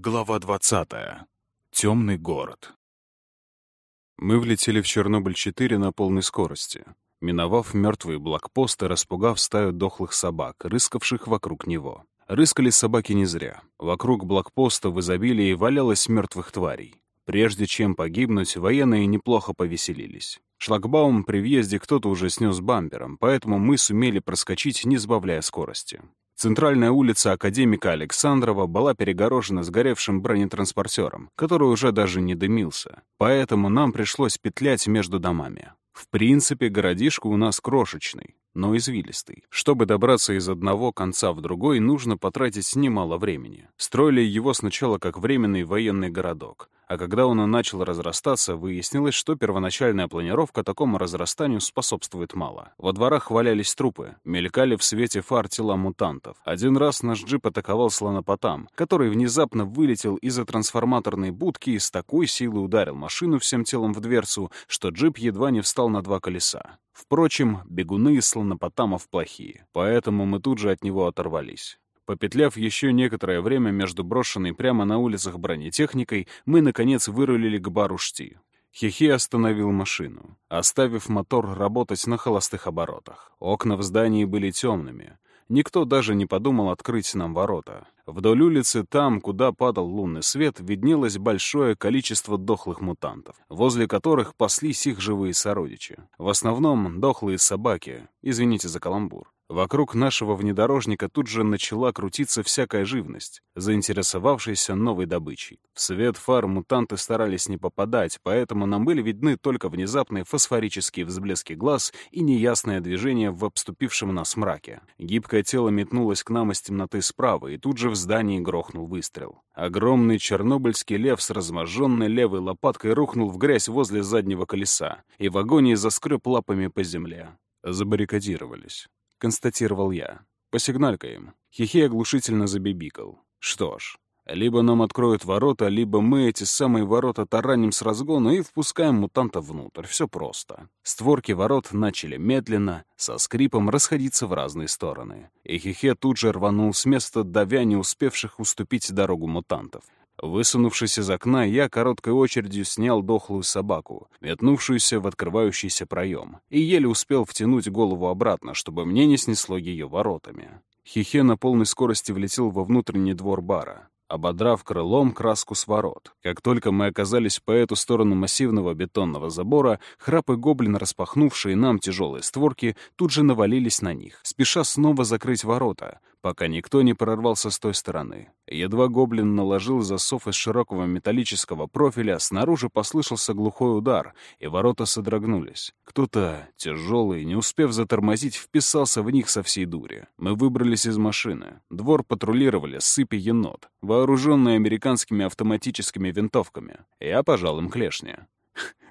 Глава 20. Темный город. Мы влетели в Чернобыль-4 на полной скорости, миновав мертвые блокпосты, распугав стаю дохлых собак, рыскавших вокруг него. Рыскали собаки не зря. Вокруг блокпоста в изобилии валялось мертвых тварей. Прежде чем погибнуть, военные неплохо повеселились. Шлагбаум при въезде кто-то уже снес бампером, поэтому мы сумели проскочить, не сбавляя скорости. Центральная улица Академика Александрова была перегорожена сгоревшим бронетранспортером, который уже даже не дымился, поэтому нам пришлось петлять между домами. В принципе, городишко у нас крошечный, но извилистый. Чтобы добраться из одного конца в другой, нужно потратить немало времени. Строили его сначала как временный военный городок, а когда он начал разрастаться, выяснилось, что первоначальная планировка такому разрастанию способствует мало. Во дворах валялись трупы, мелькали в свете фар тела мутантов. Один раз наш джип атаковал слонопотам, который внезапно вылетел из-за трансформаторной будки и с такой силой ударил машину всем телом в дверцу, что джип едва не встал на два колеса. Впрочем, бегуны из слонопотамов плохие, поэтому мы тут же от него оторвались. Попетляв еще некоторое время между брошенной прямо на улицах бронетехникой, мы, наконец, вырулили к бару Шти. Хихи остановил машину, оставив мотор работать на холостых оборотах. Окна в здании были темными. Никто даже не подумал открыть нам ворота. Вдоль улицы, там, куда падал лунный свет, виднелось большое количество дохлых мутантов, возле которых паслись их живые сородичи. В основном дохлые собаки, извините за каламбур. Вокруг нашего внедорожника тут же начала крутиться всякая живность, заинтересовавшаяся новой добычей. В свет фар мутанты старались не попадать, поэтому нам были видны только внезапные фосфорические взблески глаз и неясное движение в обступившем нас мраке. Гибкое тело метнулось к нам из темноты справа, и тут же в здании грохнул выстрел. Огромный чернобыльский лев с разможженной левой лопаткой рухнул в грязь возле заднего колеса, и в агонии заскреб лапами по земле. Забаррикадировались. — констатировал я. «Посигналь-ка им». Хихей оглушительно забибикал. «Что ж, либо нам откроют ворота, либо мы эти самые ворота тараним с разгона и впускаем мутанта внутрь. Все просто». Створки ворот начали медленно, со скрипом расходиться в разные стороны. И Хихе тут же рванул с места, давя не успевших уступить дорогу мутантов. Высунувшись из окна, я короткой очередью снял дохлую собаку, метнувшуюся в открывающийся проем, и еле успел втянуть голову обратно, чтобы мне не снесло ее воротами. Хихе на полной скорости влетел во внутренний двор бара ободрав крылом краску с ворот. Как только мы оказались по эту сторону массивного бетонного забора, храп и гоблин, распахнувшие нам тяжелые створки, тут же навалились на них, спеша снова закрыть ворота, пока никто не прорвался с той стороны. Едва гоблин наложил засов из широкого металлического профиля, снаружи послышался глухой удар, и ворота содрогнулись. Кто-то, тяжелый, не успев затормозить, вписался в них со всей дури. Мы выбрались из машины. Двор патрулировали сыпи енот, вооруженные американскими автоматическими винтовками. Я пожал им клешни.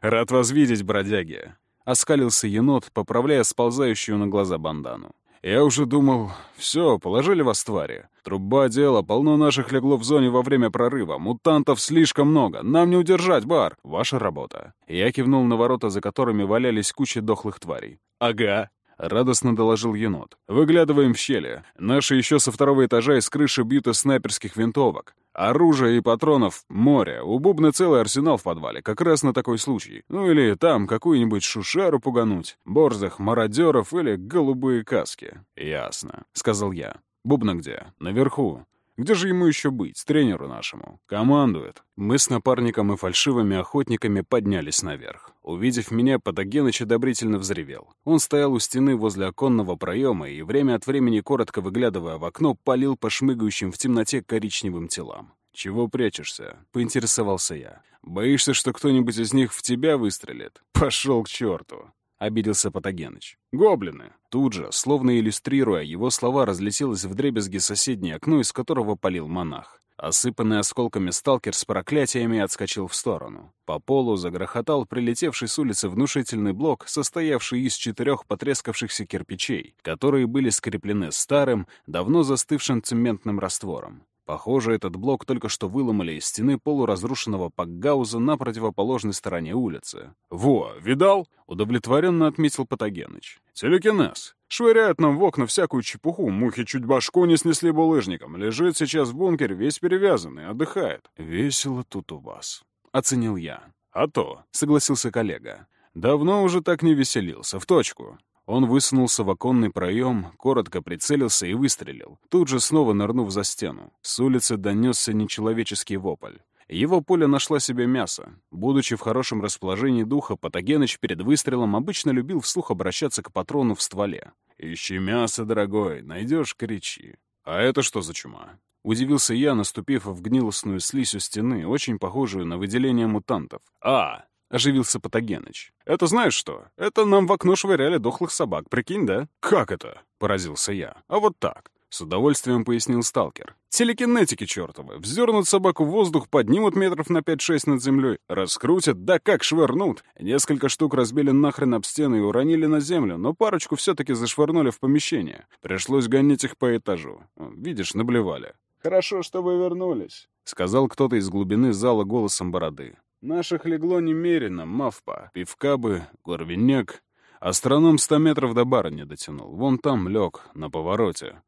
«Рад вас видеть, бродяги!» — оскалился енот, поправляя сползающую на глаза бандану. Я уже думал, все, положили вас твари. Труба дела, полно наших легло в зоне во время прорыва. Мутантов слишком много. Нам не удержать, бар. Ваша работа. Я кивнул на ворота, за которыми валялись кучи дохлых тварей. Ага. — радостно доложил енот. «Выглядываем в щели. Наши еще со второго этажа из крыши бьют из снайперских винтовок. Оружия и патронов — море. У Бубны целый арсенал в подвале, как раз на такой случай. Ну или там какую-нибудь шушеру пугануть, борзых мародеров или голубые каски. «Ясно», — сказал я. «Бубна где?» «Наверху. Где же ему еще быть, тренеру нашему? Командует. Мы с напарником и фальшивыми охотниками поднялись наверх. Увидев меня, Патогеныч одобрительно взревел. Он стоял у стены возле оконного проема и, время от времени, коротко выглядывая в окно, палил по шмыгающим в темноте коричневым телам. «Чего прячешься?» — поинтересовался я. «Боишься, что кто-нибудь из них в тебя выстрелит? Пошел к черту!» — обиделся Патогеныч. «Гоблины!» Тут же, словно иллюстрируя его слова, разлетелось вдребезги соседнее окно, из которого палил монах. Осыпанный осколками сталкер с проклятиями отскочил в сторону. По полу загрохотал прилетевший с улицы внушительный блок, состоявший из четырех потрескавшихся кирпичей, которые были скреплены старым, давно застывшим цементным раствором. Похоже, этот блок только что выломали из стены полуразрушенного пакгауза на противоположной стороне улицы. «Во, видал?» — удовлетворенно отметил Патогеныч. «Телекинез. Швыряют нам в окна всякую чепуху, мухи чуть башку не снесли булыжником. Лежит сейчас в бункере, весь перевязанный, отдыхает. Весело тут у вас. Оценил я. А то, согласился коллега. Давно уже так не веселился, в точку. Он высунулся в оконный проем, коротко прицелился и выстрелил, тут же снова нырнув за стену. С улицы донесся нечеловеческий вопль. Его пуля нашла себе мясо. Будучи в хорошем расположении духа, Патогеныч перед выстрелом обычно любил вслух обращаться к патрону в стволе. «Ищи мясо, дорогой, найдешь — кричи». «А это что за чума?» Удивился я, наступив в гнилостную слизь у стены, очень похожую на выделение мутантов. «А, — оживился Патогеныч. «Это знаешь что? Это нам в окно швыряли дохлых собак, прикинь, да?» «Как это?» — поразился я. «А вот так. С удовольствием пояснил сталкер. Телекинетики чертовы. Вздернут собаку в воздух, поднимут метров на 5-6 над землей, раскрутят, да как швырнут. Несколько штук разбили нахрен об стену и уронили на землю, но парочку все-таки зашвырнули в помещение. Пришлось гонять их по этажу. Видишь, наблевали. «Хорошо, что вы вернулись», — сказал кто-то из глубины зала голосом бороды. «Наших легло немерено, мавпа. Пивка бы, горвиняк. Астроном сто метров до бара не дотянул. Вон там лег, на повороте.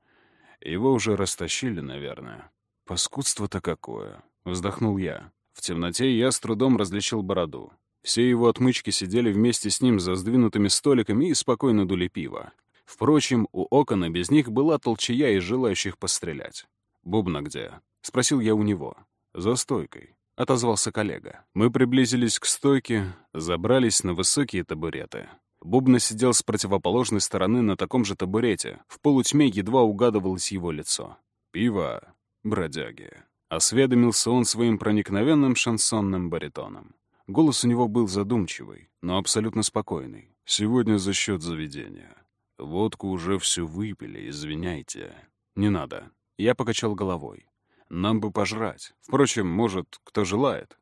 Его уже растащили, наверное. Паскудство-то какое. Вздохнул я. В темноте я с трудом различил бороду. Все его отмычки сидели вместе с ним за сдвинутыми столиками и спокойно дули пиво. Впрочем, у окона без них была толчая из желающих пострелять. «Бубна где?» — спросил я у него. «За стойкой», — отозвался коллега. Мы приблизились к стойке, забрались на высокие табуреты. Бубна сидел с противоположной стороны на таком же табурете. В полутьме едва угадывалось его лицо. «Пиво, бродяги», — осведомился он своим проникновенным шансонным баритоном. Голос у него был задумчивый, но абсолютно спокойный. «Сегодня за счет заведения. Водку уже всю выпили, извиняйте». «Не надо». Я покачал головой. «Нам бы пожрать. Впрочем, может, кто желает».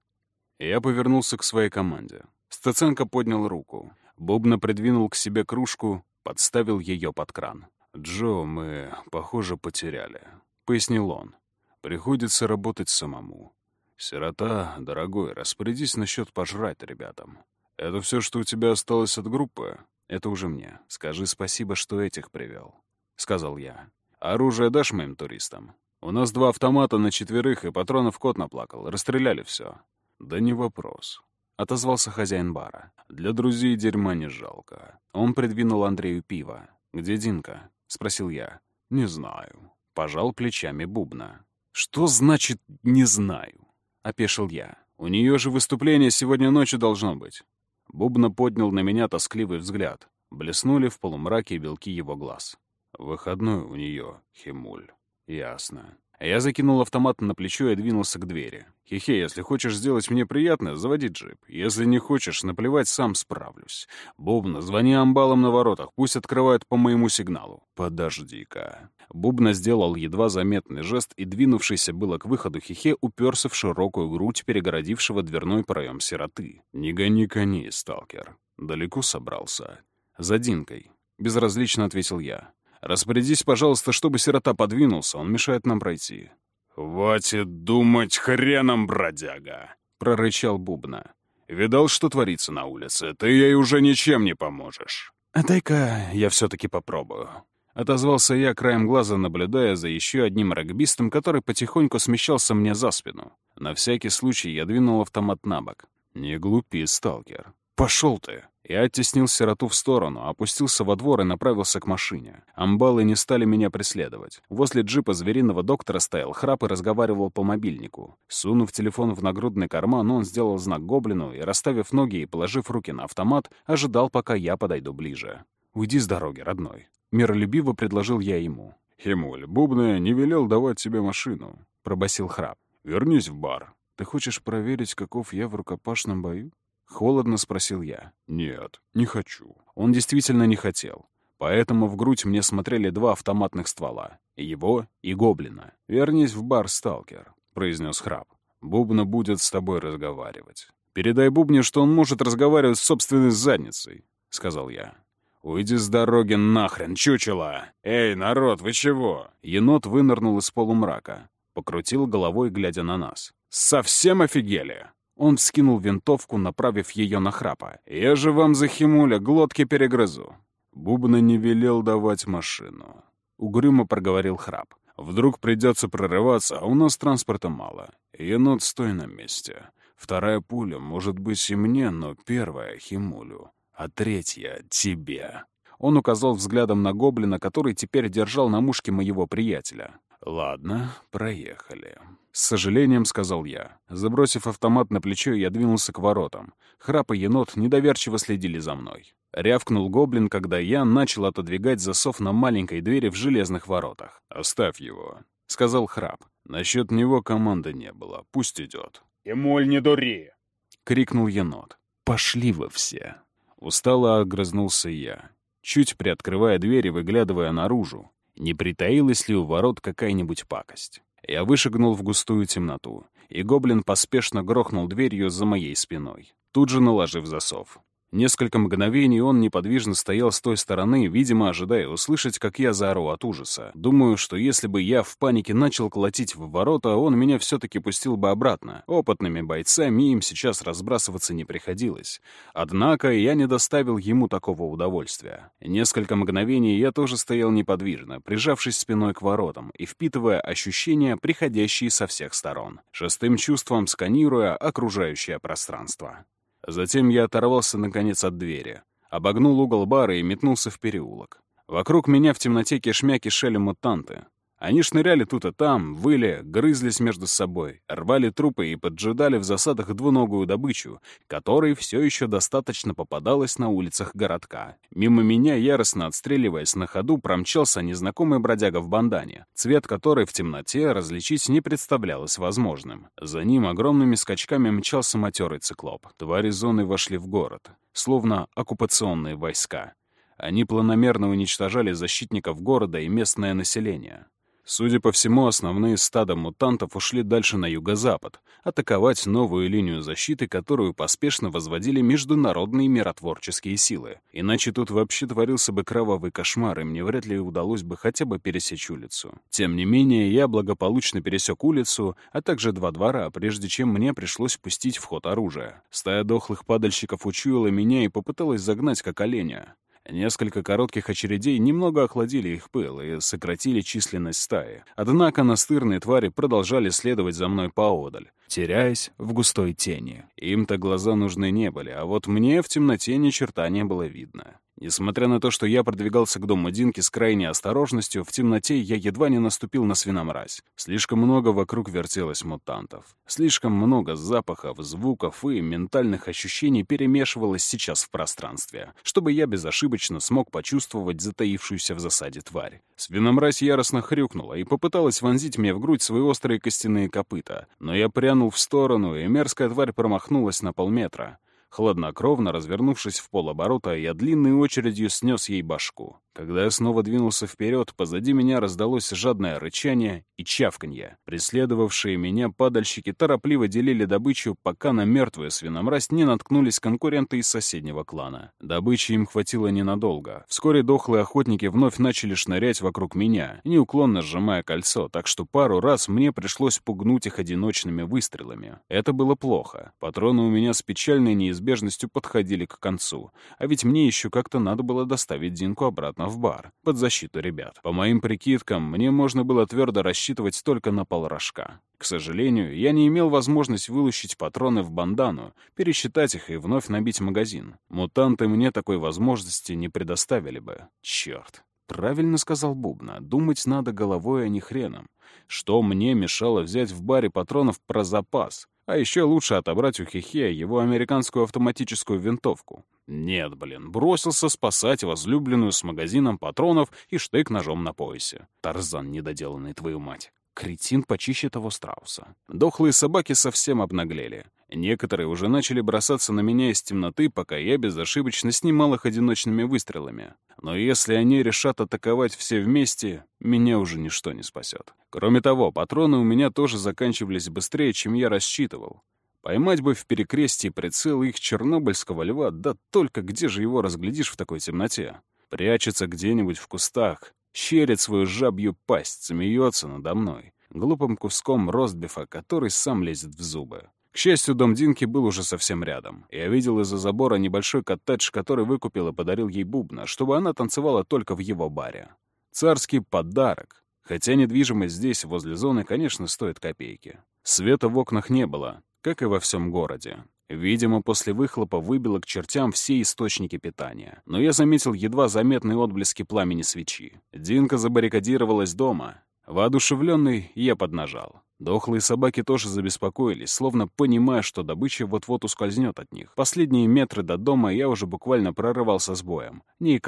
Я повернулся к своей команде. Стаценко поднял руку. Бубна придвинул к себе кружку, подставил ее под кран. «Джо мы, похоже, потеряли», — пояснил он. «Приходится работать самому. Сирота, дорогой, распорядись насчет пожрать ребятам. Это все, что у тебя осталось от группы? Это уже мне. Скажи спасибо, что этих привел», — сказал я. «Оружие дашь моим туристам? У нас два автомата на четверых, и патронов кот наплакал. Расстреляли все». «Да не вопрос. — отозвался хозяин бара. «Для друзей дерьма не жалко». Он придвинул Андрею пиво. «Где Динка?» — спросил я. «Не знаю». Пожал плечами Бубна. «Что значит «не знаю»?» — опешил я. «У нее же выступление сегодня ночью должно быть». Бубна поднял на меня тоскливый взгляд. Блеснули в полумраке белки его глаз. «Выходной у нее, Химуль». «Ясно. Я закинул автомат на плечо и двинулся к двери. «Хе-хе, если хочешь сделать мне приятно, заводи джип. Если не хочешь, наплевать, сам справлюсь. Бубна, звони амбалам на воротах, пусть открывают по моему сигналу». «Подожди-ка». Бубна сделал едва заметный жест и, двинувшийся было к выходу Хихе, уперся в широкую грудь перегородившего дверной проем сироты. «Не гони коней, сталкер. Далеко собрался?» «За Динкой», — безразлично ответил я. Распорядись, пожалуйста, чтобы сирота подвинулся, он мешает нам пройти». «Хватит думать хреном, бродяга!» — прорычал Бубна. «Видал, что творится на улице? Ты ей уже ничем не поможешь». «А дай-ка я все-таки попробую». Отозвался я краем глаза, наблюдая за еще одним регбистом, который потихоньку смещался мне за спину. На всякий случай я двинул автомат на бок. «Не глупи, сталкер. Пошел ты!» Я оттеснил сироту в сторону, опустился во двор и направился к машине. Амбалы не стали меня преследовать. Возле джипа звериного доктора стоял храп и разговаривал по мобильнику. Сунув телефон в нагрудный карман, он сделал знак гоблину и, расставив ноги и положив руки на автомат, ожидал, пока я подойду ближе. «Уйди с дороги, родной». Миролюбиво предложил я ему. «Химуль, Бубная не велел давать тебе машину», — пробасил храп. «Вернись в бар. Ты хочешь проверить, каков я в рукопашном бою?» Холодно спросил я. «Нет, не хочу». Он действительно не хотел. Поэтому в грудь мне смотрели два автоматных ствола. Его и Гоблина. «Вернись в бар, сталкер», — произнес храп. «Бубна будет с тобой разговаривать». «Передай Бубне, что он может разговаривать с собственной задницей», — сказал я. «Уйди с дороги нахрен, чучело! Эй, народ, вы чего?» Енот вынырнул из полумрака, покрутил головой, глядя на нас. «Совсем офигели?» Он вскинул винтовку, направив ее на храпа. «Я же вам за химуля глотки перегрызу». Бубна не велел давать машину. Угрюмо проговорил храп. Вдруг придется прорываться, а у нас транспорта мало. Енот, стой на месте. Вторая пуля может быть и мне, но первая — Химулю, а третья — тебе. Он указал взглядом на гоблина, который теперь держал на мушке моего приятеля. «Ладно, проехали». С сожалением сказал я. Забросив автомат на плечо, я двинулся к воротам. Храп и енот недоверчиво следили за мной. Рявкнул гоблин, когда я начал отодвигать засов на маленькой двери в железных воротах. «Оставь его», — сказал Храп. «Насчет него команды не было. Пусть идет». «Эмоль, не дури!» — крикнул енот. «Пошли вы все!» Устало огрызнулся я, чуть приоткрывая дверь и выглядывая наружу. Не притаилась ли у ворот какая-нибудь пакость? Я вышагнул в густую темноту, и гоблин поспешно грохнул дверью за моей спиной, тут же наложив засов. Несколько мгновений он неподвижно стоял с той стороны, видимо, ожидая услышать, как я заору от ужаса. Думаю, что если бы я в панике начал колотить в ворота, он меня все-таки пустил бы обратно. Опытными бойцами им сейчас разбрасываться не приходилось. Однако я не доставил ему такого удовольствия. Несколько мгновений я тоже стоял неподвижно, прижавшись спиной к воротам и впитывая ощущения, приходящие со всех сторон, шестым чувством сканируя окружающее пространство. Затем я оторвался, наконец, от двери, обогнул угол бара и метнулся в переулок. Вокруг меня в темноте кишмя кишели мутанты. Они шныряли тут и там, выли, грызлись между собой, рвали трупы и поджидали в засадах двуногую добычу, которой все еще достаточно попадалось на улицах городка. Мимо меня, яростно отстреливаясь на ходу, промчался незнакомый бродяга в бандане, цвет которой в темноте различить не представлялось возможным. За ним огромными скачками мчался матерый циклоп. Твари зоны вошли в город, словно оккупационные войска. Они планомерно уничтожали защитников города и местное население. Судя по всему, основные стада мутантов ушли дальше на юго-запад, атаковать новую линию защиты, которую поспешно возводили международные миротворческие силы. Иначе тут вообще творился бы кровавый кошмар, и мне вряд ли удалось бы хотя бы пересечь улицу. Тем не менее, я благополучно пересек улицу, а также два двора, прежде чем мне пришлось пустить в ход оружие. Стая дохлых падальщиков учуяла меня и попыталась загнать как оленя. Несколько коротких очередей немного охладили их пыл и сократили численность стаи. Однако настырные твари продолжали следовать за мной поодаль, теряясь в густой тени. Им-то глаза нужны не были, а вот мне в темноте ни черта не было видно. Несмотря на то, что я продвигался к дому Динки с крайней осторожностью, в темноте я едва не наступил на свиномразь. Слишком много вокруг вертелось мутантов. Слишком много запахов, звуков и ментальных ощущений перемешивалось сейчас в пространстве, чтобы я безошибочно смог почувствовать затаившуюся в засаде тварь. Свиномразь яростно хрюкнула и попыталась вонзить мне в грудь свои острые костяные копыта, но я прянул в сторону, и мерзкая тварь промахнулась на полметра. Хладнокровно развернувшись в полоборота, я длинной очередью снес ей башку. Когда я снова двинулся вперед, позади меня раздалось жадное рычание и чавканье. Преследовавшие меня падальщики торопливо делили добычу, пока на мертвую свиномразь не наткнулись конкуренты из соседнего клана. Добычи им хватило ненадолго. Вскоре дохлые охотники вновь начали шнырять вокруг меня, неуклонно сжимая кольцо, так что пару раз мне пришлось пугнуть их одиночными выстрелами. Это было плохо. Патроны у меня с печальной неизбежностью подходили к концу, а ведь мне еще как-то надо было доставить Динку обратно в бар, под защиту ребят. По моим прикидкам, мне можно было твердо рассчитывать только на полрожка. К сожалению, я не имел возможности вылущить патроны в бандану, пересчитать их и вновь набить магазин. Мутанты мне такой возможности не предоставили бы. Черт. Правильно сказал Бубна. Думать надо головой, а не хреном. Что мне мешало взять в баре патронов про запас? А еще лучше отобрать у Хихея его американскую автоматическую винтовку. Нет, блин, бросился спасать возлюбленную с магазином патронов и штык-ножом на поясе. Тарзан недоделанный, твою мать. Кретин почище того страуса. Дохлые собаки совсем обнаглели. Некоторые уже начали бросаться на меня из темноты, пока я безошибочно снимал их одиночными выстрелами. Но если они решат атаковать все вместе, меня уже ничто не спасет. Кроме того, патроны у меня тоже заканчивались быстрее, чем я рассчитывал. Поймать бы в перекрестии прицел их чернобыльского льва, да только где же его разглядишь в такой темноте? Прячется где-нибудь в кустах, щерит свою жабью пасть, смеется надо мной, глупым куском ростбифа, который сам лезет в зубы. К счастью, дом Динки был уже совсем рядом. Я видел из-за забора небольшой коттедж, который выкупил и подарил ей Бубна, чтобы она танцевала только в его баре. Царский подарок. Хотя недвижимость здесь, возле зоны, конечно, стоит копейки. Света в окнах не было, как и во всем городе. Видимо, после выхлопа выбило к чертям все источники питания. Но я заметил едва заметные отблески пламени свечи. Динка забаррикадировалась дома. Воодушевленный, я поднажал. Дохлые собаки тоже забеспокоились, словно понимая, что добыча вот-вот ускользнет от них. Последние метры до дома я уже буквально прорывался с боем, не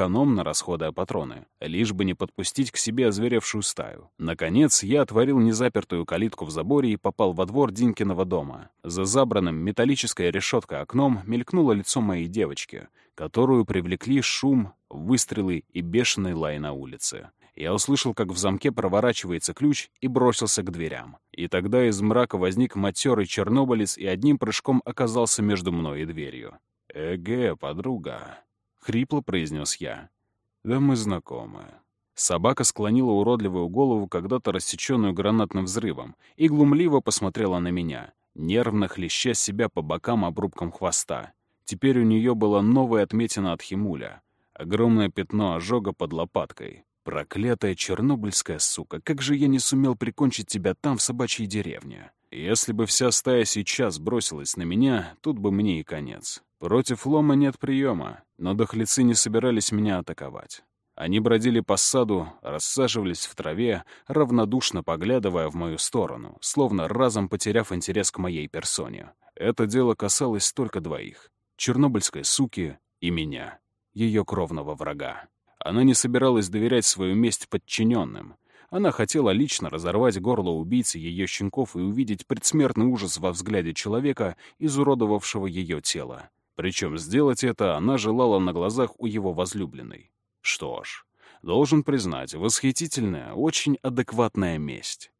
расходуя патроны, лишь бы не подпустить к себе озверевшую стаю. Наконец, я отворил незапертую калитку в заборе и попал во двор Динкиного дома. За забранным металлической решеткой окном мелькнуло лицо моей девочки, которую привлекли шум, выстрелы и бешеный лай на улице. Я услышал, как в замке проворачивается ключ и бросился к дверям. И тогда из мрака возник матерый чернобылец и одним прыжком оказался между мной и дверью. «Эге, подруга», — хрипло произнес я. «Да мы знакомы». Собака склонила уродливую голову, когда-то рассеченную гранатным взрывом, и глумливо посмотрела на меня, нервно хлеща себя по бокам обрубком хвоста. Теперь у нее была новая отметина от химуля. Огромное пятно ожога под лопаткой. Проклятая чернобыльская сука, как же я не сумел прикончить тебя там, в собачьей деревне? Если бы вся стая сейчас бросилась на меня, тут бы мне и конец. Против лома нет приема, но дохлецы не собирались меня атаковать. Они бродили по саду, рассаживались в траве, равнодушно поглядывая в мою сторону, словно разом потеряв интерес к моей персоне. Это дело касалось только двоих — чернобыльской суки и меня, ее кровного врага. Она не собиралась доверять свою месть подчиненным. Она хотела лично разорвать горло убийцы ее щенков и увидеть предсмертный ужас во взгляде человека, изуродовавшего ее тело. Причем сделать это она желала на глазах у его возлюбленной. Что ж, должен признать, восхитительная, очень адекватная месть.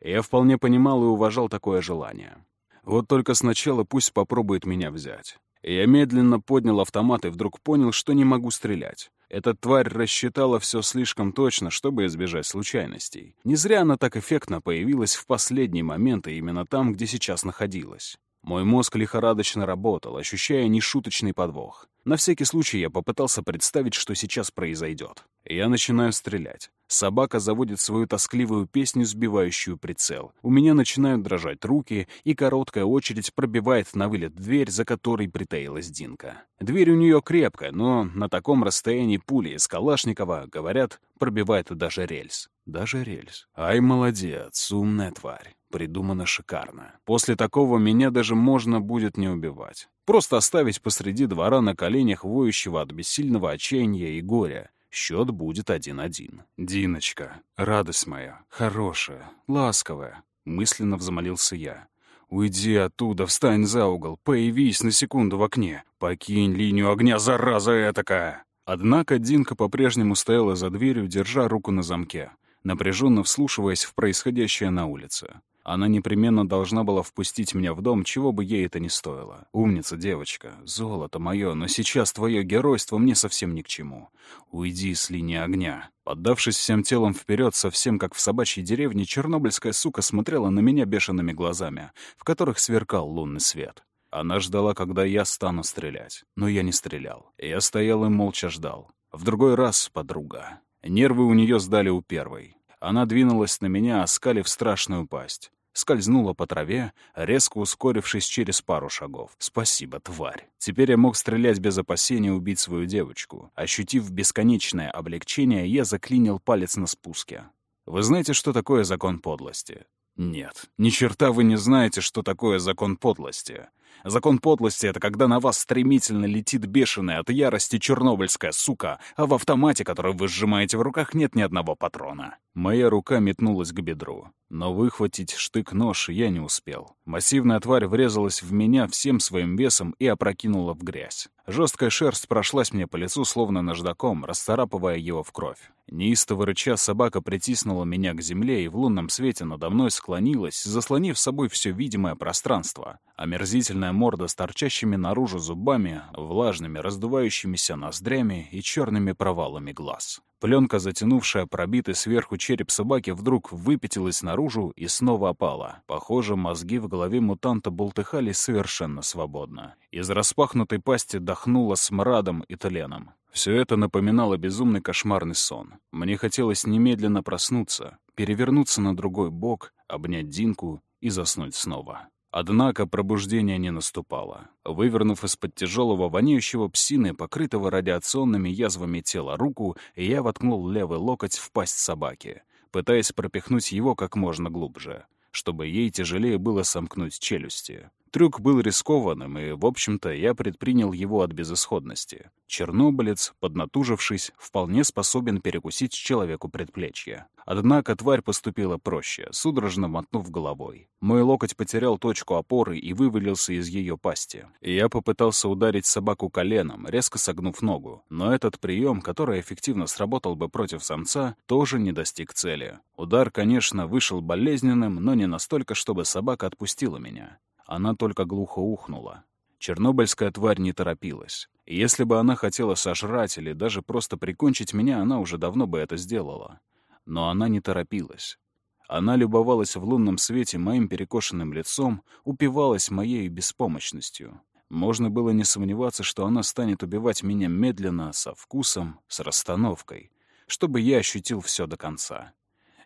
Я вполне понимал и уважал такое желание. Вот только сначала пусть попробует меня взять. Я медленно поднял автомат и вдруг понял, что не могу стрелять. Эта тварь рассчитала все слишком точно, чтобы избежать случайностей. Не зря она так эффектно появилась в последний момент и именно там, где сейчас находилась. Мой мозг лихорадочно работал, ощущая нешуточный подвох. На всякий случай я попытался представить, что сейчас произойдет. Я начинаю стрелять. Собака заводит свою тоскливую песню, сбивающую прицел. У меня начинают дрожать руки, и короткая очередь пробивает на вылет дверь, за которой притаилась Динка. Дверь у нее крепкая, но на таком расстоянии пули из Калашникова, говорят, пробивает даже рельс. Даже рельс. Ай, молодец, умная тварь. Придумано шикарно. После такого меня даже можно будет не убивать. Просто оставить посреди двора на коленях воющего от бессильного отчаяния и горя. Счет будет один-один. «Диночка, радость моя, хорошая, ласковая», — мысленно взмолился я. «Уйди оттуда, встань за угол, появись на секунду в окне. Покинь линию огня, зараза этакая!» Однако Динка по-прежнему стояла за дверью, держа руку на замке, напряженно вслушиваясь в происходящее на улице. Она непременно должна была впустить меня в дом, чего бы ей это ни стоило. Умница, девочка, золото мое, но сейчас твое геройство мне совсем ни к чему. Уйди с линии огня. Поддавшись всем телом вперед, совсем как в собачьей деревне, чернобыльская сука смотрела на меня бешеными глазами, в которых сверкал лунный свет. Она ждала, когда я стану стрелять. Но я не стрелял. Я стоял и молча ждал. В другой раз подруга. Нервы у нее сдали у первой. Она двинулась на меня, оскалив страшную пасть скользнула по траве, резко ускорившись через пару шагов. «Спасибо, тварь!» Теперь я мог стрелять без опасения убить свою девочку. Ощутив бесконечное облегчение, я заклинил палец на спуске. Вы знаете, что такое закон подлости? Нет, ни черта вы не знаете, что такое закон подлости. Закон подлости — это когда на вас стремительно летит бешеная от ярости чернобыльская сука, а в автомате, который вы сжимаете в руках, нет ни одного патрона. Моя рука метнулась к бедру, но выхватить штык-нож я не успел. Массивная тварь врезалась в меня всем своим весом и опрокинула в грязь. Жесткая шерсть прошлась мне по лицу, словно наждаком, расцарапывая его в кровь. Неистово рыча собака притиснула меня к земле и в лунном свете надо мной склонилась, заслонив собой все видимое пространство. Омерзительная морда с торчащими наружу зубами, влажными, раздувающимися ноздрями и черными провалами глаз. Пленка, затянувшая пробитый сверху череп собаки, вдруг выпятилась наружу и снова опала. Похоже, мозги в голове мутанта бултыхались совершенно свободно. Из распахнутой пасти дохнуло смрадом и тленом. Все это напоминало безумный кошмарный сон. Мне хотелось немедленно проснуться, перевернуться на другой бок, обнять Динку и заснуть снова. Однако пробуждение не наступало. Вывернув из-под тяжелого воняющего псины, покрытого радиационными язвами тела руку, я воткнул левый локоть в пасть собаки, пытаясь пропихнуть его как можно глубже, чтобы ей тяжелее было сомкнуть челюсти. Трюк был рискованным, и, в общем-то, я предпринял его от безысходности. Чернобылец, поднатужившись, вполне способен перекусить человеку предплечье. Однако тварь поступила проще, судорожно мотнув головой. Мой локоть потерял точку опоры и вывалился из ее пасти. Я попытался ударить собаку коленом, резко согнув ногу. Но этот прием, который эффективно сработал бы против самца, тоже не достиг цели. Удар, конечно, вышел болезненным, но не настолько, чтобы собака отпустила меня. Она только глухо ухнула. Чернобыльская тварь не торопилась. Если бы она хотела сожрать или даже просто прикончить меня, она уже давно бы это сделала. Но она не торопилась. Она любовалась в лунном свете моим перекошенным лицом, упивалась моей беспомощностью. Можно было не сомневаться, что она станет убивать меня медленно, со вкусом, с расстановкой, чтобы я ощутил все до конца.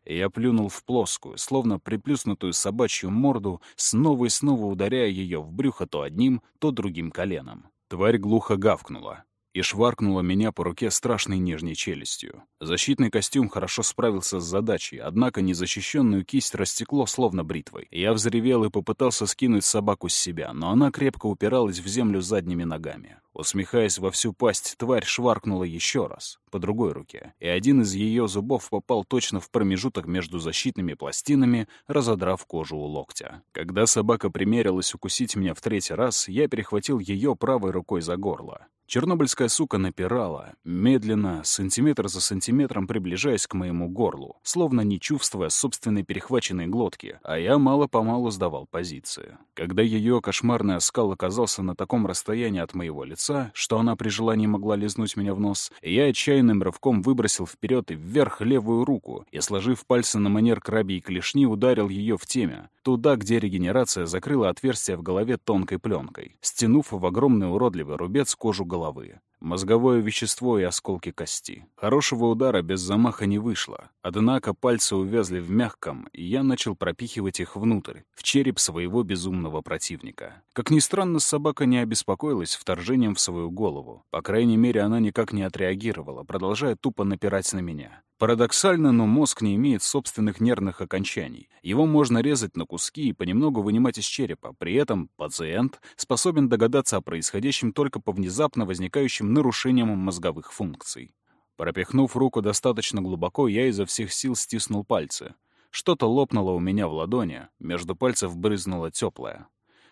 Я плюнул в плоскую, словно приплюснутую собачью морду, снова и снова ударяя ее в брюхо то одним, то другим коленом. Тварь глухо гавкнула и шваркнула меня по руке страшной нижней челюстью. Защитный костюм хорошо справился с задачей, однако незащищенную кисть растекло словно бритвой. Я взревел и попытался скинуть собаку с себя, но она крепко упиралась в землю задними ногами. Усмехаясь во всю пасть, тварь шваркнула еще раз, по другой руке, и один из ее зубов попал точно в промежуток между защитными пластинами, разодрав кожу у локтя. Когда собака примерилась укусить меня в третий раз, я перехватил ее правой рукой за горло. Чернобыльская сука напирала, медленно, сантиметр за сантиметром приближаясь к моему горлу, словно не чувствуя собственной перехваченной глотки, а я мало-помалу сдавал позиции. Когда ее кошмарный оскал оказался на таком расстоянии от моего лица, что она при желании могла лизнуть меня в нос, я отчаянным рывком выбросил вперед и вверх левую руку и, сложив пальцы на манер крабьей клешни, ударил ее в теме, туда, где регенерация закрыла отверстие в голове тонкой пленкой, стянув в огромный уродливый рубец кожу головы головы. Мозговое вещество и осколки кости. Хорошего удара без замаха не вышло. Однако пальцы увязли в мягком, и я начал пропихивать их внутрь, в череп своего безумного противника. Как ни странно, собака не обеспокоилась вторжением в свою голову. По крайней мере, она никак не отреагировала, продолжая тупо напирать на меня. Парадоксально, но мозг не имеет собственных нервных окончаний. Его можно резать на куски и понемногу вынимать из черепа. При этом пациент способен догадаться о происходящем только по внезапно возникающим нарушениям мозговых функций. Пропихнув руку достаточно глубоко, я изо всех сил стиснул пальцы. Что-то лопнуло у меня в ладони, между пальцев брызнуло теплое.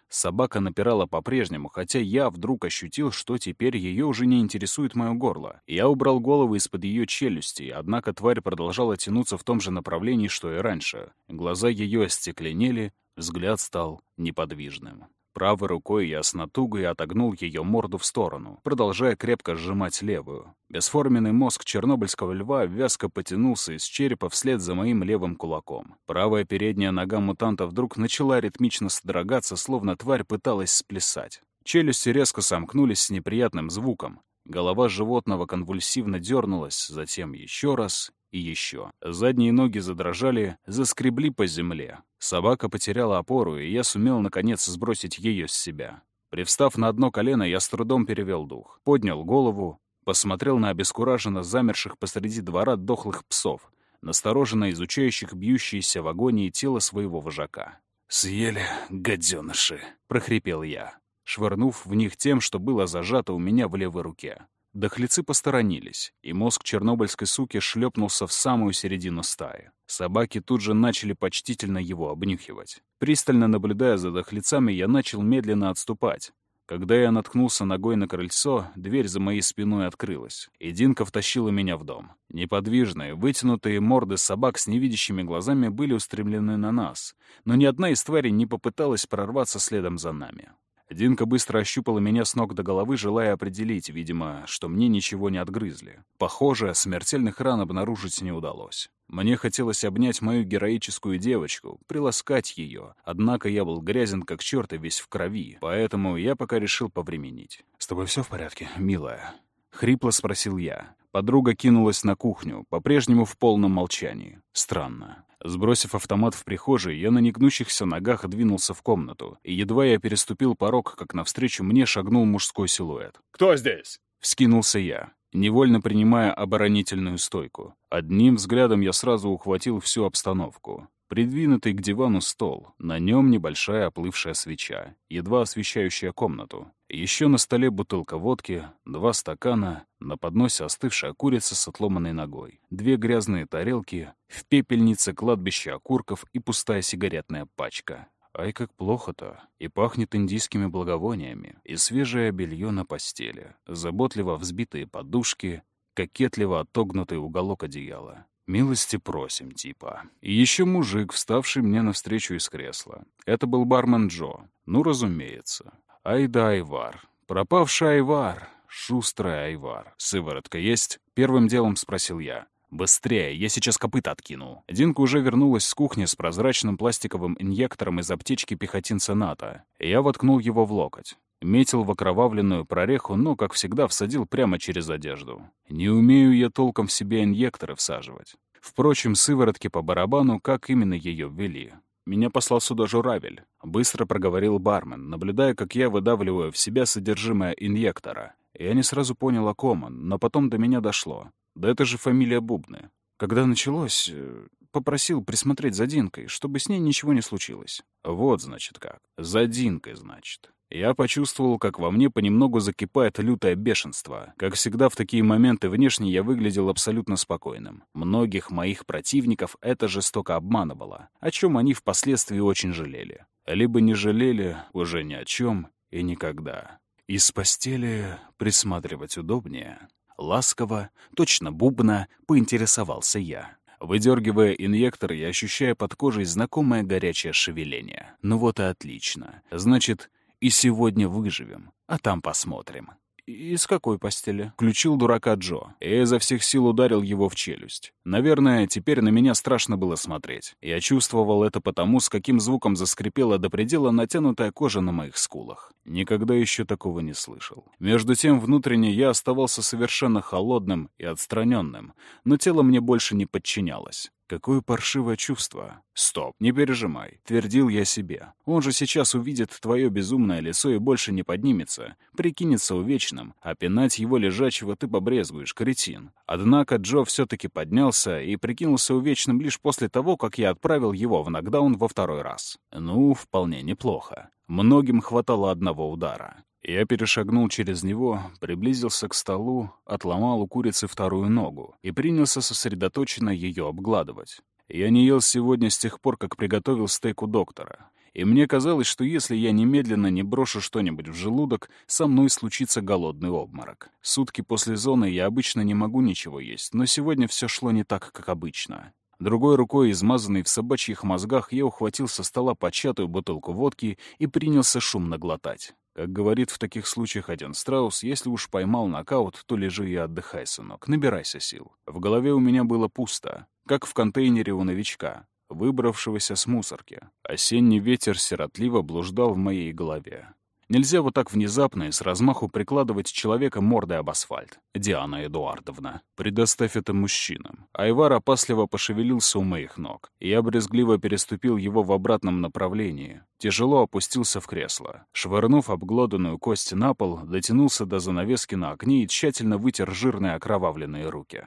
Собака напирала по-прежнему, хотя я вдруг ощутил, что теперь ее уже не интересует мое горло. Я убрал голову из-под ее челюсти, однако тварь продолжала тянуться в том же направлении, что и раньше. Глаза ее остекленели, взгляд стал неподвижным. Правой рукой я с натугой отогнул ее морду в сторону, продолжая крепко сжимать левую. Бесформенный мозг чернобыльского льва вязко потянулся из черепа вслед за моим левым кулаком. Правая передняя нога мутанта вдруг начала ритмично содрогаться, словно тварь пыталась сплясать. Челюсти резко сомкнулись с неприятным звуком. Голова животного конвульсивно дернулась, затем еще раз и еще. Задние ноги задрожали, заскребли по земле. Собака потеряла опору, и я сумел, наконец, сбросить ее с себя. Привстав на одно колено, я с трудом перевел дух. Поднял голову, посмотрел на обескураженно замерших посреди двора дохлых псов, настороженно изучающих бьющиеся в агонии тело своего вожака. «Съели, гаденыши!» — прохрипел я, швырнув в них тем, что было зажато у меня в левой руке. Дохлецы посторонились, и мозг чернобыльской суки шлепнулся в самую середину стаи. Собаки тут же начали почтительно его обнюхивать. Пристально наблюдая за дохлецами, я начал медленно отступать. Когда я наткнулся ногой на крыльцо, дверь за моей спиной открылась, и Динка втащила меня в дом. Неподвижные, вытянутые морды собак с невидящими глазами были устремлены на нас, но ни одна из тварей не попыталась прорваться следом за нами. Динка быстро ощупала меня с ног до головы, желая определить, видимо, что мне ничего не отгрызли. Похоже, смертельных ран обнаружить не удалось. Мне хотелось обнять мою героическую девочку, приласкать ее, однако я был грязен как черт и весь в крови, поэтому я пока решил повременить. «С тобой все в порядке, милая?» — хрипло спросил я. Подруга кинулась на кухню, по-прежнему в полном молчании. Странно. Сбросив автомат в прихожей, я на негнущихся ногах двинулся в комнату, и едва я переступил порог, как навстречу мне шагнул мужской силуэт. «Кто здесь?» — вскинулся я, невольно принимая оборонительную стойку. Одним взглядом я сразу ухватил всю обстановку. Придвинутый к дивану стол, на нем небольшая оплывшая свеча, едва освещающая комнату. Еще на столе бутылка водки, два стакана, на подносе остывшая курица с отломанной ногой, две грязные тарелки, в пепельнице кладбище окурков и пустая сигаретная пачка. Ай, как плохо-то. И пахнет индийскими благовониями, и свежее белье на постели, заботливо взбитые подушки, кокетливо отогнутый уголок одеяла. «Милости просим», типа. И еще мужик, вставший мне навстречу из кресла. Это был бармен Джо. Ну, разумеется. Ай да Айвар. Пропавший Айвар. Шустрый Айвар. Сыворотка есть? Первым делом спросил я. «Быстрее, я сейчас копыта откину». Динка уже вернулась с кухни с прозрачным пластиковым инъектором из аптечки пехотинца НАТО. Я воткнул его в локоть. Метил в окровавленную прореху, но, как всегда, всадил прямо через одежду. Не умею я толком в себе инъекторы всаживать. Впрочем, сыворотки по барабану, как именно ее ввели. Меня послал сюда журавель. Быстро проговорил бармен, наблюдая, как я выдавливаю в себя содержимое инъектора. Я не сразу понял, о ком он, но потом до меня дошло. Да это же фамилия Бубны. Когда началось, э, попросил присмотреть за Динкой, чтобы с ней ничего не случилось. Вот, значит, как. За Динкой, значит. Я почувствовал, как во мне понемногу закипает лютое бешенство. Как всегда в такие моменты внешне я выглядел абсолютно спокойным. Многих моих противников это жестоко обманывало, о чем они впоследствии очень жалели. Либо не жалели уже ни о чем и никогда. Из постели присматривать удобнее. Ласково, точно бубна, поинтересовался я. Выдергивая инъектор и ощущая под кожей знакомое горячее шевеление. Ну вот и отлично. Значит, и сегодня выживем, а там посмотрим. «Из какой постели?» — включил дурака Джо. И изо всех сил ударил его в челюсть. Наверное, теперь на меня страшно было смотреть. Я чувствовал это потому, с каким звуком заскрипела до предела натянутая кожа на моих скулах. Никогда еще такого не слышал. Между тем, внутренне я оставался совершенно холодным и отстраненным, но тело мне больше не подчинялось. Какое паршивое чувство. Стоп, не пережимай, твердил я себе. Он же сейчас увидит твое безумное лицо и больше не поднимется, прикинется увечным, а пинать его лежачего ты побрезгуешь, кретин. Однако Джо все-таки поднялся и прикинулся увечным лишь после того, как я отправил его в нокдаун во второй раз. Ну, вполне неплохо. Многим хватало одного удара. Я перешагнул через него, приблизился к столу, отломал у курицы вторую ногу и принялся сосредоточенно ее обгладывать. Я не ел сегодня с тех пор, как приготовил стейк у доктора. И мне казалось, что если я немедленно не брошу что-нибудь в желудок, со мной случится голодный обморок. Сутки после зоны я обычно не могу ничего есть, но сегодня все шло не так, как обычно. Другой рукой, измазанный в собачьих мозгах, я ухватил со стола початую бутылку водки и принялся шумно глотать. Как говорит в таких случаях один страус, если уж поймал нокаут, то лежи и отдыхай, сынок, набирайся сил. В голове у меня было пусто, как в контейнере у новичка, выбравшегося с мусорки. Осенний ветер сиротливо блуждал в моей голове. Нельзя вот так внезапно и с размаху прикладывать человека мордой об асфальт. Диана Эдуардовна, предоставь это мужчинам. Айвар опасливо пошевелился у моих ног. Я брезгливо переступил его в обратном направлении. Тяжело опустился в кресло. Швырнув обглоданную кость на пол, дотянулся до занавески на окне и тщательно вытер жирные окровавленные руки.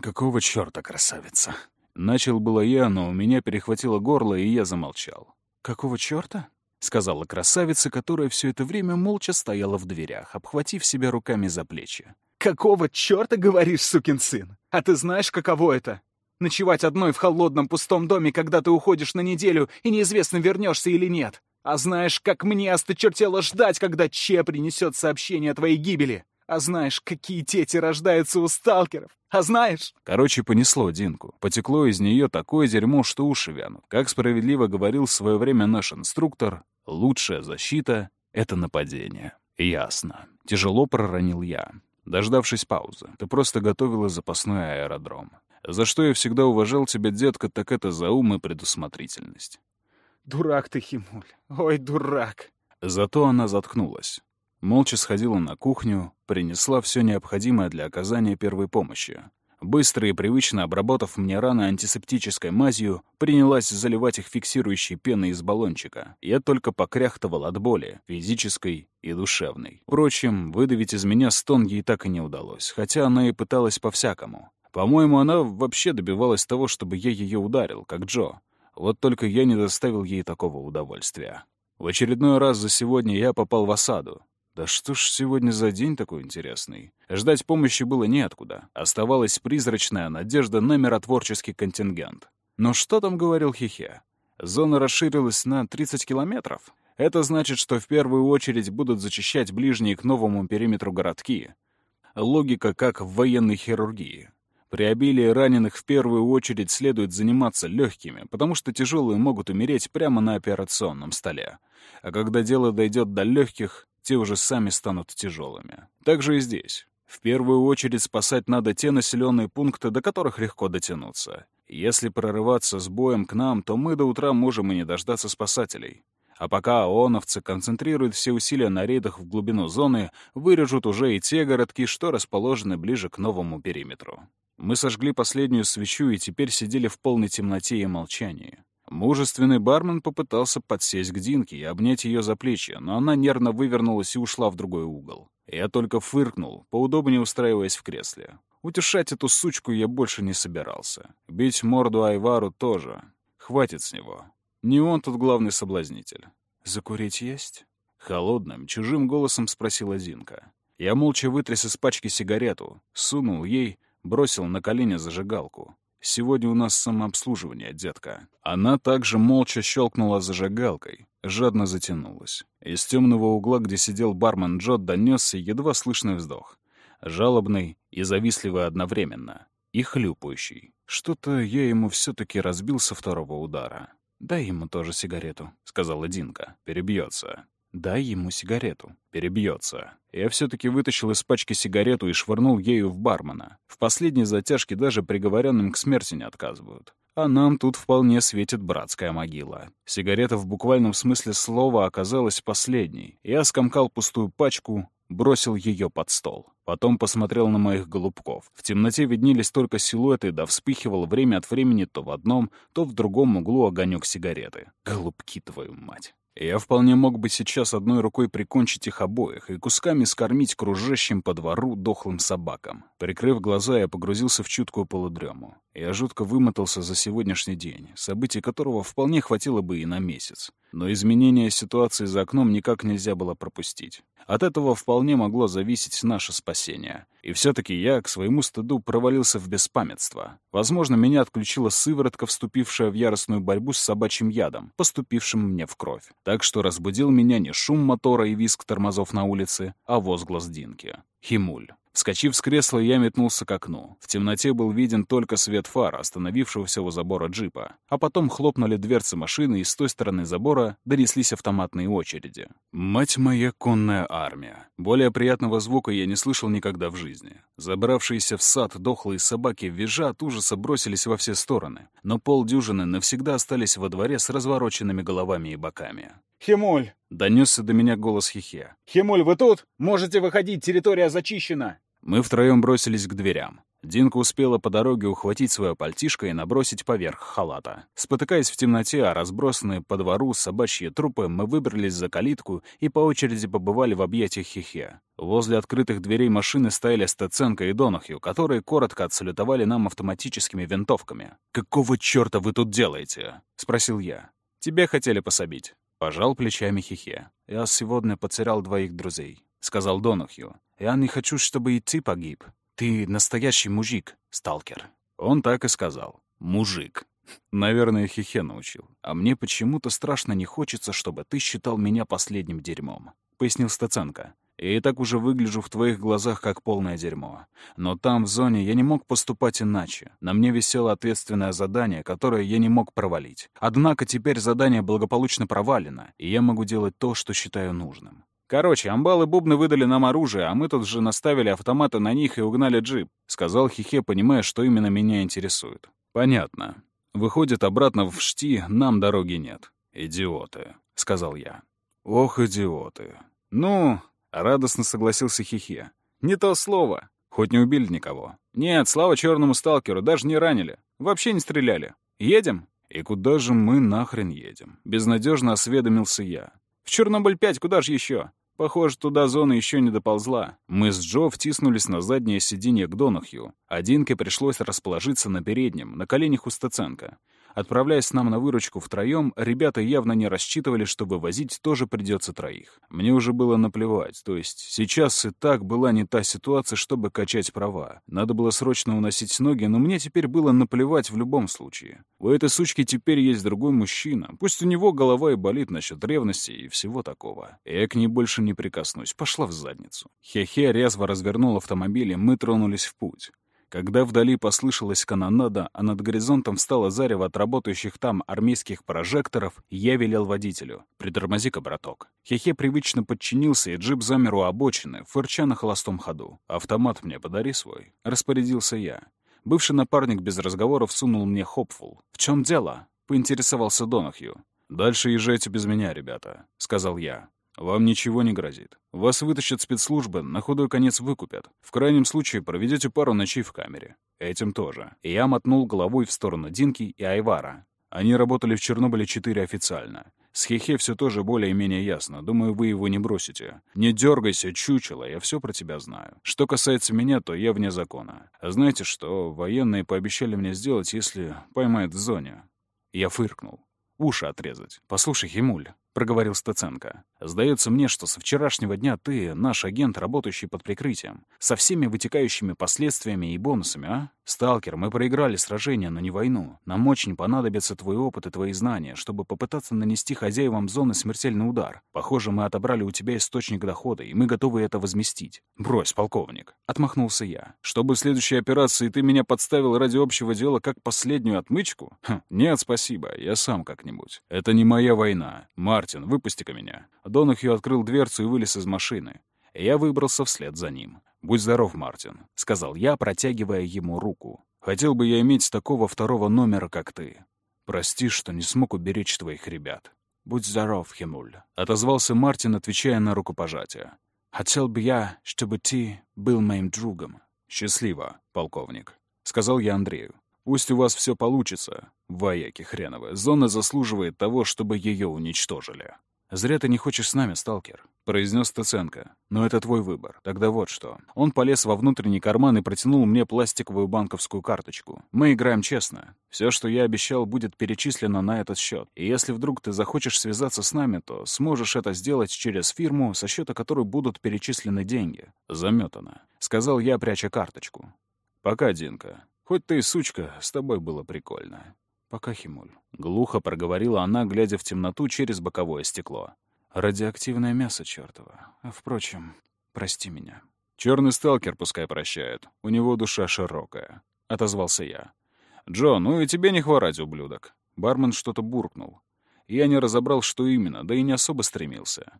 «Какого черта, красавица?» Начал было я, но у меня перехватило горло, и я замолчал. «Какого черта?» — сказала красавица, которая все это время молча стояла в дверях, обхватив себя руками за плечи. «Какого черта говоришь, сукин сын? А ты знаешь, каково это? Ночевать одной в холодном пустом доме, когда ты уходишь на неделю, и неизвестно, вернешься или нет. А знаешь, как мне осточертело ждать, когда Че принесет сообщение о твоей гибели? А знаешь, какие дети рождаются у сталкеров? А знаешь...» Короче, понесло Динку. Потекло из нее такое дерьмо, что уши вянут. Как справедливо говорил в свое время наш инструктор, лучшая защита — Это нападение. Ясно. Тяжело проронил я. Дождавшись паузы, ты просто готовила запасной аэродром. За что я всегда уважал тебя, детка, так это за ум и предусмотрительность. Дурак ты, Химуль. Ой, дурак. Зато она заткнулась. Молча сходила на кухню, принесла все необходимое для оказания первой помощи. Быстро и привычно обработав мне раны антисептической мазью, принялась заливать их фиксирующей пеной из баллончика. Я только покряхтывал от боли, физической и душевной. Впрочем, выдавить из меня стон ей так и не удалось, хотя она и пыталась по-всякому. По-моему, она вообще добивалась того, чтобы я ее ударил, как Джо. Вот только я не доставил ей такого удовольствия. В очередной раз за сегодня я попал в осаду. Да что ж сегодня за день такой интересный? Ждать помощи было неоткуда. Оставалась призрачная надежда на миротворческий контингент. Но что там говорил Хихе? Зона расширилась на 30 километров. Это значит, что в первую очередь будут зачищать ближние к новому периметру городки. Логика как в военной хирургии. При обилии раненых в первую очередь следует заниматься легкими, потому что тяжелые могут умереть прямо на операционном столе. А когда дело дойдет до легких, те уже сами станут тяжелыми. Так же и здесь. В первую очередь спасать надо те населенные пункты, до которых легко дотянуться. Если прорываться с боем к нам, то мы до утра можем и не дождаться спасателей. А пока ООНовцы концентрируют все усилия на рейдах в глубину зоны, вырежут уже и те городки, что расположены ближе к новому периметру. Мы сожгли последнюю свечу и теперь сидели в полной темноте и молчании. Мужественный бармен попытался подсесть к Динке и обнять ее за плечи, но она нервно вывернулась и ушла в другой угол. Я только фыркнул, поудобнее устраиваясь в кресле. Утешать эту сучку я больше не собирался. Бить морду Айвару тоже. Хватит с него. Не он тут главный соблазнитель. «Закурить есть?» Холодным, чужим голосом спросила Зинка. Я молча вытряс из пачки сигарету, сунул ей, бросил на колени зажигалку. Сегодня у нас самообслуживание, детка». Она также молча щелкнула зажигалкой, жадно затянулась. Из темного угла, где сидел бармен Джо, донесся едва слышный вздох. Жалобный и завистливый одновременно. И хлюпающий. Что-то я ему все-таки разбил со второго удара. «Дай ему тоже сигарету», — сказала Динка. «Перебьется». «Дай ему сигарету». Перебьется. Я все-таки вытащил из пачки сигарету и швырнул ею в бармена. В последней затяжке даже приговоренным к смерти не отказывают. А нам тут вполне светит братская могила. Сигарета в буквальном смысле слова оказалась последней. Я скомкал пустую пачку, бросил ее под стол. Потом посмотрел на моих голубков. В темноте виднелись только силуэты, да вспыхивал время от времени то в одном, то в другом углу огонек сигареты. Голубки, твою мать. Я вполне мог бы сейчас одной рукой прикончить их обоих и кусками скормить кружащим по двору дохлым собакам. Прикрыв глаза, я погрузился в чуткую полудрему. Я жутко вымотался за сегодняшний день, событий которого вполне хватило бы и на месяц. Но изменение ситуации за окном никак нельзя было пропустить. От этого вполне могло зависеть наше спасение. И все-таки я, к своему стыду, провалился в беспамятство. Возможно, меня отключила сыворотка, вступившая в яростную борьбу с собачьим ядом, поступившим мне в кровь. Так что разбудил меня не шум мотора и визг тормозов на улице, а возглас Динки. Химуль. Вскочив с кресла, я метнулся к окну. В темноте был виден только свет фар, остановившегося у забора джипа. А потом хлопнули дверцы машины, и с той стороны забора донеслись автоматные очереди. Мать моя конная армия. Более приятного звука я не слышал никогда в жизни. Забравшиеся в сад дохлые собаки, визжа от ужаса, бросились во все стороны. Но полдюжины навсегда остались во дворе с развороченными головами и боками. «Химуль!» — донесся до меня голос Хихе. «Химуль, вы тут? Можете выходить, территория зачищена!» Мы втроем бросились к дверям. Динка успела по дороге ухватить свое пальтишко и набросить поверх халата. Спотыкаясь в темноте, а разбросанные по двору собачьи трупы, мы выбрались за калитку и по очереди побывали в объятиях Хихе. Возле открытых дверей машины стояли Стеценко и Донахью, которые коротко отсалютовали нам автоматическими винтовками. «Какого черта вы тут делаете?» — спросил я. «Тебе хотели пособить». Пожал плечами Хихе. «Я сегодня потерял двоих друзей», — сказал Донахью. Я не хочу, чтобы и ты погиб. Ты настоящий мужик, сталкер». Он так и сказал. «Мужик». Наверное, Хихе научил. А мне почему-то страшно не хочется, чтобы ты считал меня последним дерьмом, — пояснил Стаценко. Я и так уже выгляжу в твоих глазах как полное дерьмо. Но там, в зоне, я не мог поступать иначе. На мне висело ответственное задание, которое я не мог провалить. Однако теперь задание благополучно провалено, и я могу делать то, что считаю нужным. Короче, амбалы бубны выдали нам оружие, а мы тут же наставили автоматы на них и угнали джип», — сказал Хихе, понимая, что именно меня интересует. «Понятно. Выходит, обратно в Шти нам дороги нет. Идиоты», — сказал я. «Ох, идиоты». «Ну...» — радостно согласился Хихе. «Не то слово. Хоть не убили никого. Нет, слава черному сталкеру, даже не ранили. Вообще не стреляли. Едем?» «И куда же мы нахрен едем?» — безнадежно осведомился я. «В Чернобыль-5 куда же еще? Похоже, туда зона еще не доползла. Мы с Джо втиснулись на заднее сиденье к Донахью. Одинке пришлось расположиться на переднем, на коленях у Стаценко. Отправляясь нам на выручку втроем, ребята явно не рассчитывали, что вывозить тоже придется троих. Мне уже было наплевать, то есть сейчас и так была не та ситуация, чтобы качать права. Надо было срочно уносить ноги, но мне теперь было наплевать в любом случае. У этой сучки теперь есть другой мужчина. Пусть у него голова и болит насчет ревности и всего такого. Я к ней больше не прикоснусь. Пошла в задницу. Хе-хе резво развернул автомобиль, и мы тронулись в путь. Когда вдали послышалась канонада, а над горизонтом встало зарево от работающих там армейских прожекторов, я велел водителю. «Притормози-ка, браток». Хехе привычно подчинился, и джип замер у обочины, фырча на холостом ходу. «Автомат мне подари свой», — распорядился я. Бывший напарник без разговоров сунул мне хопфул. «В чем дело?» — поинтересовался Донахью. «Дальше езжайте без меня, ребята», — сказал я. Вам ничего не грозит. Вас вытащат спецслужбы, на худой конец выкупят. В крайнем случае проведете пару ночей в камере. Этим тоже. Я мотнул головой в сторону Динки и Айвара. Они работали в Чернобыле-4 официально. С Хехе все тоже более-менее ясно. Думаю, вы его не бросите. Не дергайся, чучело, я все про тебя знаю. Что касается меня, то я вне закона. А знаете что, военные пообещали мне сделать, если поймают в зоне? Я фыркнул. Уши отрезать. Послушай, Химуль, проговорил Стаценко. «Сдается мне, что со вчерашнего дня ты наш агент, работающий под прикрытием, со всеми вытекающими последствиями и бонусами, а? Сталкер, мы проиграли сражение, но не войну. Нам очень понадобится твой опыт и твои знания, чтобы попытаться нанести хозяевам зоны смертельный удар. Похоже, мы отобрали у тебя источник дохода, и мы готовы это возместить. Брось, полковник!» — отмахнулся я. «Чтобы в следующей операции ты меня подставил ради общего дела как последнюю отмычку? Хм, нет, спасибо, я сам как-нибудь. Это не моя война. Марк «Мартин, выпусти-ка меня». Донахью открыл дверцу и вылез из машины. Я выбрался вслед за ним. «Будь здоров, Мартин», — сказал я, протягивая ему руку. «Хотел бы я иметь такого второго номера, как ты. Прости, что не смог уберечь твоих ребят». «Будь здоров, Хемуль», — отозвался Мартин, отвечая на рукопожатие. «Хотел бы я, чтобы ты был моим другом». «Счастливо, полковник», — сказал я Андрею. Пусть у вас все получится, вояки хреновы. Зона заслуживает того, чтобы ее уничтожили. «Зря ты не хочешь с нами, сталкер», — произнес Тыценко. «Но это твой выбор. Тогда вот что». Он полез во внутренний карман и протянул мне пластиковую банковскую карточку. «Мы играем честно. Все, что я обещал, будет перечислено на этот счет. И если вдруг ты захочешь связаться с нами, то сможешь это сделать через фирму, со счета которой будут перечислены деньги». «Заметано», — сказал я, пряча карточку. «Пока, Динка. Хоть ты и сучка, с тобой было прикольно. Пока, Химуль. Глухо проговорила она, глядя в темноту через боковое стекло. Радиоактивное мясо чертово. А, впрочем, прости меня. Черный сталкер пускай прощает. У него душа широкая. Отозвался я. «Джо, ну и тебе не хворать, ублюдок». Бармен что-то буркнул. Я не разобрал, что именно, да и не особо стремился.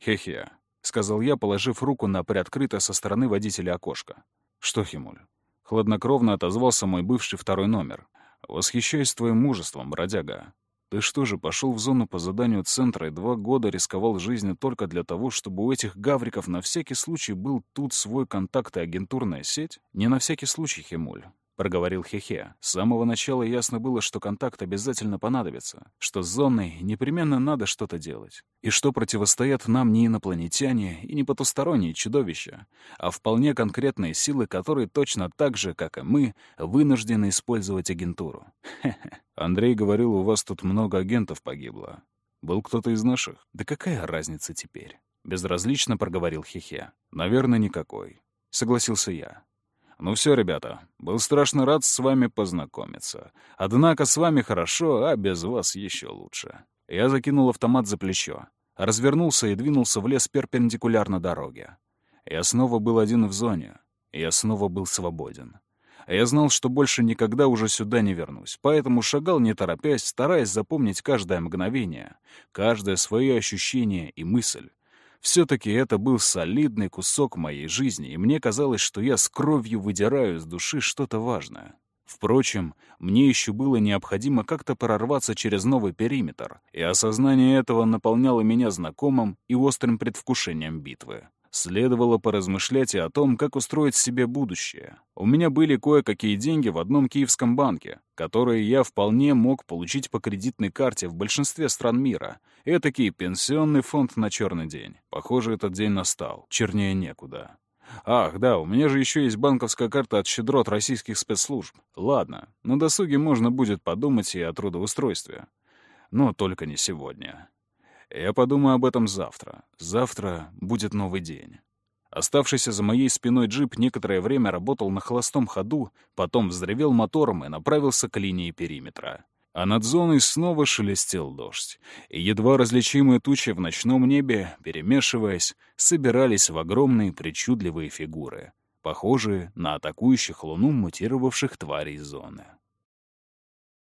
«Хе-хе», — сказал я, положив руку на приоткрытое со стороны водителя окошко. «Что, Химуль?» Хладнокровно отозвался мой бывший второй номер. «Восхищаюсь твоим мужеством, бродяга. Ты что же, пошел в зону по заданию центра и два года рисковал жизнью только для того, чтобы у этих гавриков на всякий случай был тут свой контакт и агентурная сеть? Не на всякий случай, Химуль. — проговорил Хехе. «С самого начала ясно было, что контакт обязательно понадобится, что с зоной непременно надо что-то делать, и что противостоят нам не инопланетяне и не потусторонние чудовища, а вполне конкретные силы, которые точно так же, как и мы, вынуждены использовать агентуру. Хе-хе. Андрей говорил, у вас тут много агентов погибло. Был кто-то из наших? Да какая разница теперь?» Безразлично проговорил Хехе. «Наверное, никакой», — согласился я. «Ну все, ребята, был страшно рад с вами познакомиться. Однако с вами хорошо, а без вас еще лучше». Я закинул автомат за плечо, развернулся и двинулся в лес перпендикулярно дороге. Я снова был один в зоне. Я снова был свободен. Я знал, что больше никогда уже сюда не вернусь, поэтому шагал не торопясь, стараясь запомнить каждое мгновение, каждое свое ощущение и мысль. Все-таки это был солидный кусок моей жизни, и мне казалось, что я с кровью выдираю из души что-то важное. Впрочем, мне еще было необходимо как-то прорваться через новый периметр, и осознание этого наполняло меня знакомым и острым предвкушением битвы. Следовало поразмышлять и о том, как устроить себе будущее. У меня были кое-какие деньги в одном киевском банке, которые я вполне мог получить по кредитной карте в большинстве стран мира. Этакий пенсионный фонд на черный день. Похоже, этот день настал. Чернее некуда. Ах, да, у меня же еще есть банковская карта от щедрот российских спецслужб. Ладно, на досуге можно будет подумать и о трудоустройстве. Но только не сегодня. Я подумаю об этом завтра. Завтра будет новый день. Оставшийся за моей спиной джип некоторое время работал на холостом ходу, потом взревел мотором и направился к линии периметра. А над зоной снова шелестел дождь, и едва различимые тучи в ночном небе, перемешиваясь, собирались в огромные причудливые фигуры, похожие на атакующих Луну мутировавших тварей зоны.